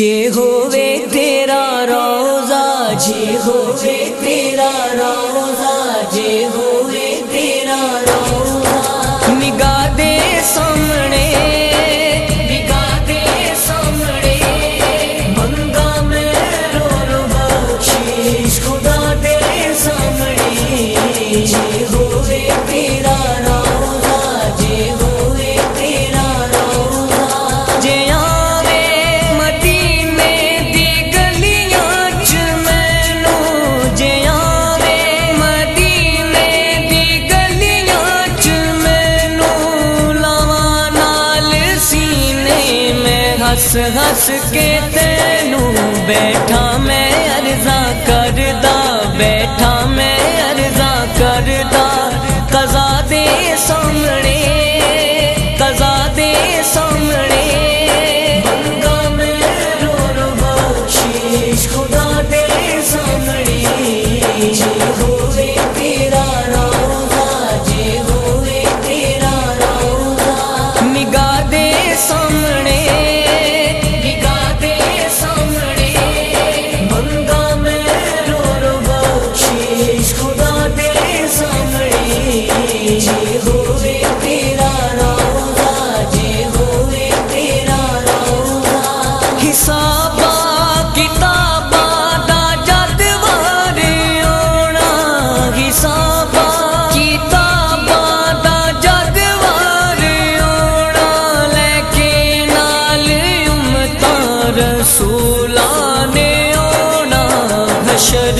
جے ہوے تیرا روزہ جے ہوئے تیرا روزہ جے ہوے تیرا روزہ۔ نگاہ ਹੱਸ ਕੇ ਤੈਨੂੰ ਬੈਠਾ ਮੈਂ ਅਰਜ਼ਾ ਕਰਦਾ। should